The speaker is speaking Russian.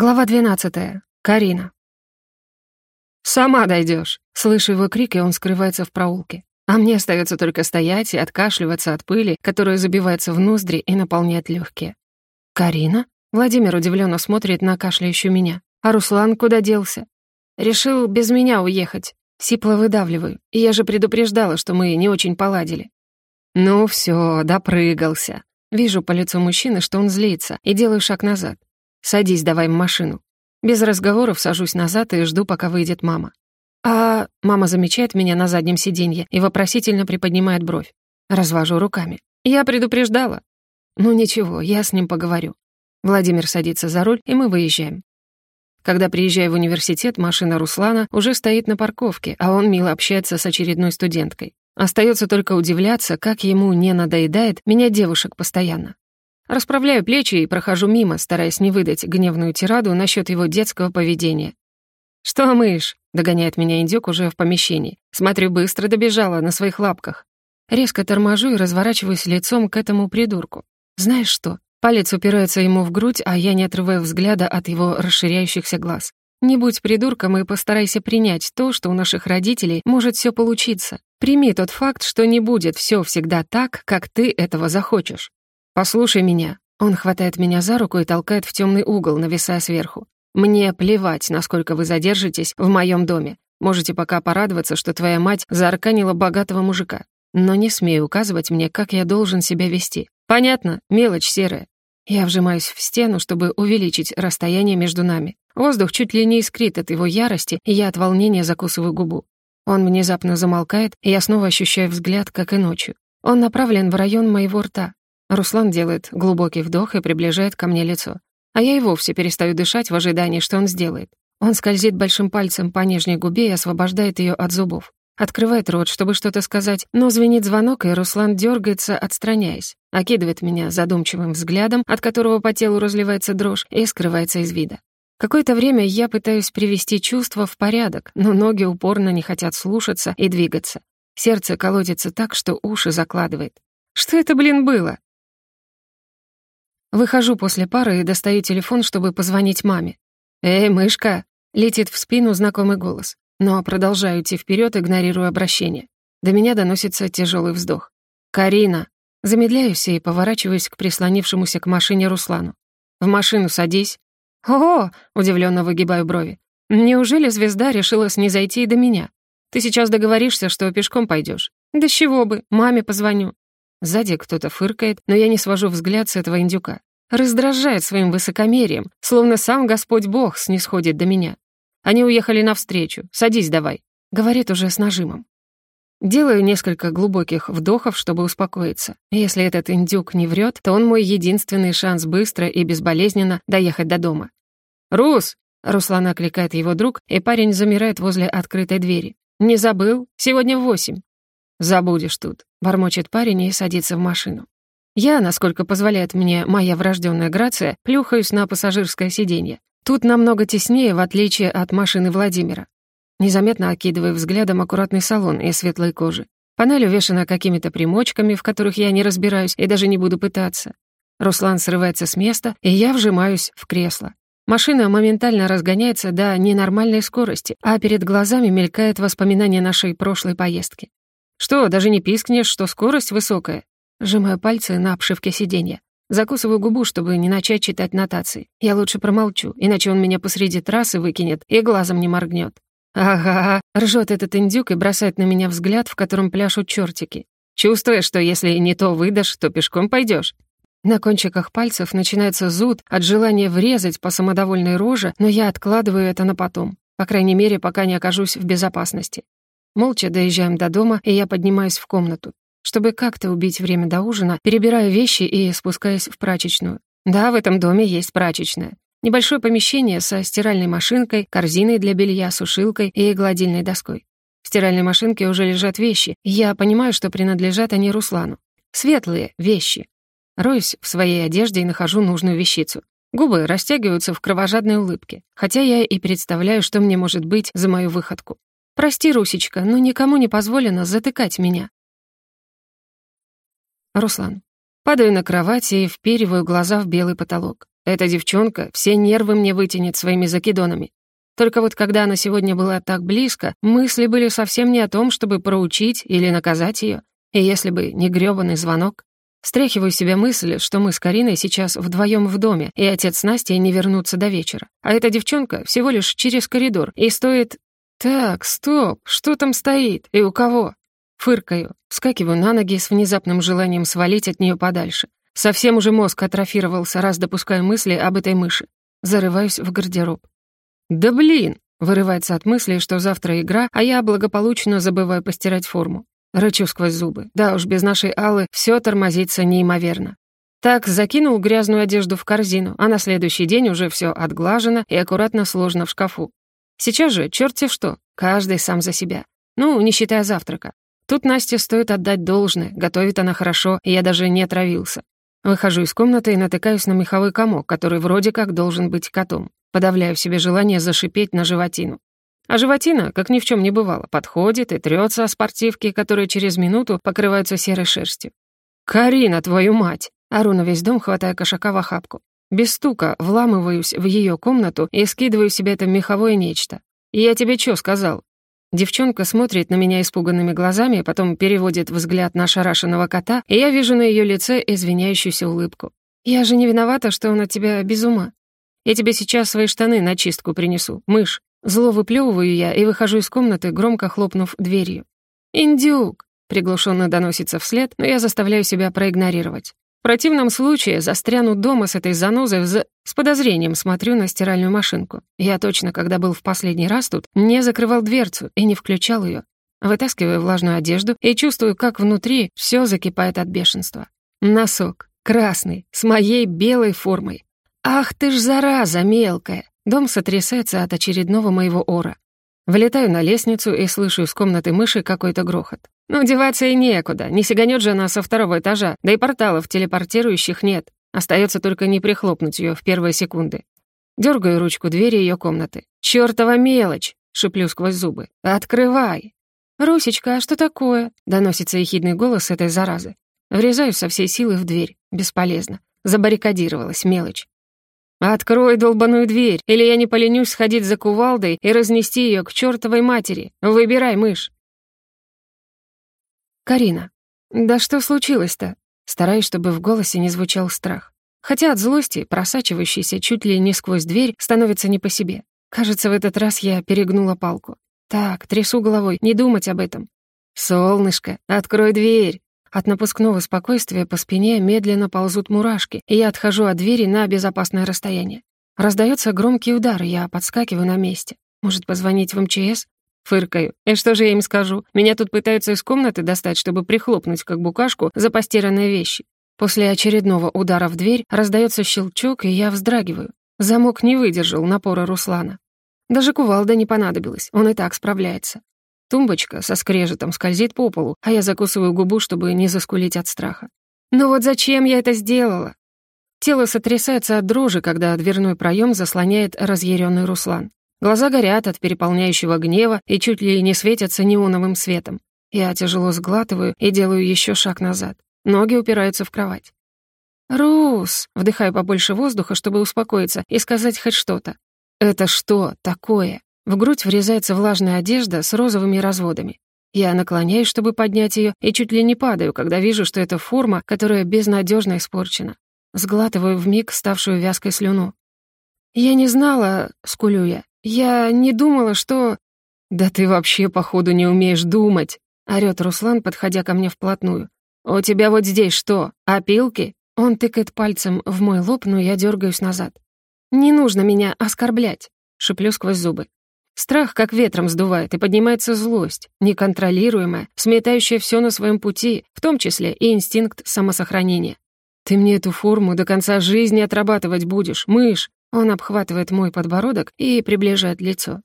Глава 12. Карина. «Сама дойдешь. Слышу его крик, и он скрывается в проулке. А мне остается только стоять и откашливаться от пыли, которая забивается в ноздри и наполняет легкие. «Карина?» Владимир удивленно смотрит на кашляющую меня. «А Руслан куда делся?» «Решил без меня уехать». Сипло выдавливаю. И я же предупреждала, что мы не очень поладили. «Ну все, допрыгался». Вижу по лицу мужчины, что он злится, и делаю шаг назад. «Садись давай в машину». Без разговоров сажусь назад и жду, пока выйдет мама. «А...» — мама замечает меня на заднем сиденье и вопросительно приподнимает бровь. Развожу руками. «Я предупреждала». «Ну ничего, я с ним поговорю». Владимир садится за руль, и мы выезжаем. Когда приезжаю в университет, машина Руслана уже стоит на парковке, а он мило общается с очередной студенткой. Остается только удивляться, как ему не надоедает менять девушек постоянно. Расправляю плечи и прохожу мимо, стараясь не выдать гневную тираду насчет его детского поведения. «Что, мышь?» — догоняет меня индюк уже в помещении. Смотрю, быстро добежала на своих лапках. Резко торможу и разворачиваюсь лицом к этому придурку. Знаешь что? Палец упирается ему в грудь, а я не отрываю взгляда от его расширяющихся глаз. Не будь придурком и постарайся принять то, что у наших родителей может все получиться. Прими тот факт, что не будет все всегда так, как ты этого захочешь. «Послушай меня». Он хватает меня за руку и толкает в темный угол, нависая сверху. «Мне плевать, насколько вы задержитесь в моем доме. Можете пока порадоваться, что твоя мать заарканила богатого мужика. Но не смей указывать мне, как я должен себя вести. Понятно? Мелочь серая. Я вжимаюсь в стену, чтобы увеличить расстояние между нами. Воздух чуть ли не искрит от его ярости, и я от волнения закусываю губу. Он внезапно замолкает, и я снова ощущаю взгляд, как и ночью. Он направлен в район моего рта, Руслан делает глубокий вдох и приближает ко мне лицо. А я и вовсе перестаю дышать в ожидании, что он сделает. Он скользит большим пальцем по нижней губе и освобождает ее от зубов. Открывает рот, чтобы что-то сказать, но звенит звонок, и Руслан дергается, отстраняясь. Окидывает меня задумчивым взглядом, от которого по телу разливается дрожь, и скрывается из вида. Какое-то время я пытаюсь привести чувства в порядок, но ноги упорно не хотят слушаться и двигаться. Сердце колотится так, что уши закладывает. Что это, блин, было? Выхожу после пары и достаю телефон, чтобы позвонить маме. «Эй, мышка!» — летит в спину знакомый голос. Но продолжаю идти вперед, игнорируя обращение. До меня доносится тяжелый вздох. «Карина!» Замедляюсь и поворачиваюсь к прислонившемуся к машине Руслану. «В машину садись». «О!» — удивленно выгибаю брови. «Неужели звезда решила снизойти и до меня? Ты сейчас договоришься, что пешком пойдешь? Да с чего бы, маме позвоню. Сзади кто-то фыркает, но я не свожу взгляд с этого индюка. Раздражает своим высокомерием, словно сам Господь Бог снисходит до меня. Они уехали навстречу. Садись давай. Говорит уже с нажимом. Делаю несколько глубоких вдохов, чтобы успокоиться. Если этот индюк не врет, то он мой единственный шанс быстро и безболезненно доехать до дома. «Рус!» — Руслан окликает его друг, и парень замирает возле открытой двери. «Не забыл? Сегодня в восемь». «Забудешь тут», — бормочет парень и садится в машину. Я, насколько позволяет мне моя врожденная грация, плюхаюсь на пассажирское сиденье. Тут намного теснее, в отличие от машины Владимира. Незаметно окидываю взглядом аккуратный салон и светлой кожи. Панель увешана какими-то примочками, в которых я не разбираюсь и даже не буду пытаться. Руслан срывается с места, и я вжимаюсь в кресло. Машина моментально разгоняется до ненормальной скорости, а перед глазами мелькает воспоминание нашей прошлой поездки. «Что, даже не пискнешь, что скорость высокая?» Сжимаю пальцы на обшивке сиденья. Закусываю губу, чтобы не начать читать нотации. Я лучше промолчу, иначе он меня посреди трассы выкинет и глазом не моргнет. «Ага», — ржет этот индюк и бросает на меня взгляд, в котором пляшут чертики. «Чувствуешь, что если не то выдашь, то пешком пойдешь. На кончиках пальцев начинается зуд от желания врезать по самодовольной роже, но я откладываю это на потом. По крайней мере, пока не окажусь в безопасности. Молча доезжаем до дома, и я поднимаюсь в комнату. Чтобы как-то убить время до ужина, перебираю вещи и спускаюсь в прачечную. Да, в этом доме есть прачечная. Небольшое помещение со стиральной машинкой, корзиной для белья, сушилкой и гладильной доской. В стиральной машинке уже лежат вещи, и я понимаю, что принадлежат они Руслану. Светлые вещи. Роюсь в своей одежде и нахожу нужную вещицу. Губы растягиваются в кровожадной улыбке, хотя я и представляю, что мне может быть за мою выходку. «Прости, Русечка, но никому не позволено затыкать меня». Руслан. Падаю на кровать и впериваю глаза в белый потолок. эта девчонка все нервы мне вытянет своими закидонами. Только вот когда она сегодня была так близко, мысли были совсем не о том, чтобы проучить или наказать ее. И если бы не грёбаный звонок, Стряхиваю себе мысль, что мы с Кариной сейчас вдвоем в доме, и отец с Настей не вернутся до вечера. А эта девчонка всего лишь через коридор, и стоит... Так, стоп, что там стоит? И у кого? Фыркаю, вскакиваю на ноги с внезапным желанием свалить от нее подальше. Совсем уже мозг атрофировался, раз допускаю мысли об этой мыши. Зарываюсь в гардероб. «Да блин!» — вырывается от мысли, что завтра игра, а я благополучно забываю постирать форму. Рычу сквозь зубы. Да уж, без нашей Аллы все тормозится неимоверно. Так, закинул грязную одежду в корзину, а на следующий день уже все отглажено и аккуратно сложено в шкафу. Сейчас же, черти что, каждый сам за себя. Ну, не считая завтрака. Тут Насте стоит отдать должное, готовит она хорошо, и я даже не отравился. Выхожу из комнаты и натыкаюсь на меховой комок, который вроде как должен быть котом. Подавляю в себе желание зашипеть на животину. А животина, как ни в чем не бывало, подходит и трется о спортивке, которые через минуту покрываются серой шерстью. «Карина, твою мать!» Ору на весь дом, хватая кошака в охапку. Без стука вламываюсь в ее комнату и скидываю себе это меховое нечто. «Я тебе чё сказал?» Девчонка смотрит на меня испуганными глазами, потом переводит взгляд на ошарашенного кота, и я вижу на ее лице извиняющуюся улыбку. «Я же не виновата, что он от тебя без ума. Я тебе сейчас свои штаны на чистку принесу, мышь. Зло выплевываю я и выхожу из комнаты, громко хлопнув дверью. «Индюк!» — приглушенно доносится вслед, но я заставляю себя проигнорировать. В противном случае застряну дома с этой занозой вз... С подозрением смотрю на стиральную машинку. Я точно, когда был в последний раз тут, не закрывал дверцу и не включал ее. Вытаскиваю влажную одежду и чувствую, как внутри все закипает от бешенства. Носок. Красный. С моей белой формой. Ах ты ж зараза мелкая! Дом сотрясается от очередного моего ора. Влетаю на лестницу и слышу из комнаты мыши какой-то грохот. Ну, деваться и некуда, не сиганет же она со второго этажа, да и порталов телепортирующих нет. Остается только не прихлопнуть ее в первые секунды. Дергаю ручку двери ее комнаты. «Чёртова мелочь!» — шиплю сквозь зубы. «Открывай!» «Русечка, а что такое?» — доносится ехидный голос этой заразы. Врезаю со всей силы в дверь. Бесполезно. Забаррикадировалась мелочь. «Открой долбаную дверь, или я не поленюсь сходить за кувалдой и разнести ее к чертовой матери. Выбирай, мышь!» Карина. «Да что случилось-то?» Стараюсь, чтобы в голосе не звучал страх. Хотя от злости, просачивающейся чуть ли не сквозь дверь, становится не по себе. Кажется, в этот раз я перегнула палку. Так, трясу головой, не думать об этом. «Солнышко, открой дверь!» От напускного спокойствия по спине медленно ползут мурашки, и я отхожу от двери на безопасное расстояние. Раздается громкий удар, я подскакиваю на месте. Может, позвонить в МЧС? Фыркаю. И что же я им скажу? Меня тут пытаются из комнаты достать, чтобы прихлопнуть, как букашку, за постиранные вещи. После очередного удара в дверь раздается щелчок, и я вздрагиваю. Замок не выдержал напора Руслана. Даже кувалда не понадобилась, он и так справляется. Тумбочка со скрежетом скользит по полу, а я закусываю губу, чтобы не заскулить от страха. «Ну вот зачем я это сделала?» Тело сотрясается от дрожи, когда дверной проем заслоняет разъяренный Руслан. Глаза горят от переполняющего гнева и чуть ли не светятся неоновым светом. Я тяжело сглатываю и делаю еще шаг назад. Ноги упираются в кровать. «Рус!» — вдыхаю побольше воздуха, чтобы успокоиться и сказать хоть что-то. «Это что такое?» В грудь врезается влажная одежда с розовыми разводами. Я наклоняюсь, чтобы поднять ее, и чуть ли не падаю, когда вижу, что это форма, которая безнадежно испорчена. Сглатываю вмиг ставшую вязкой слюну. «Я не знала», — скулю я. «Я не думала, что...» «Да ты вообще, походу, не умеешь думать», — орёт Руслан, подходя ко мне вплотную. «У тебя вот здесь что, опилки?» Он тыкает пальцем в мой лоб, но я дергаюсь назад. «Не нужно меня оскорблять», — шеплю сквозь зубы. Страх как ветром сдувает, и поднимается злость, неконтролируемая, сметающая все на своем пути, в том числе и инстинкт самосохранения. «Ты мне эту форму до конца жизни отрабатывать будешь, мышь!» Он обхватывает мой подбородок и приближает лицо.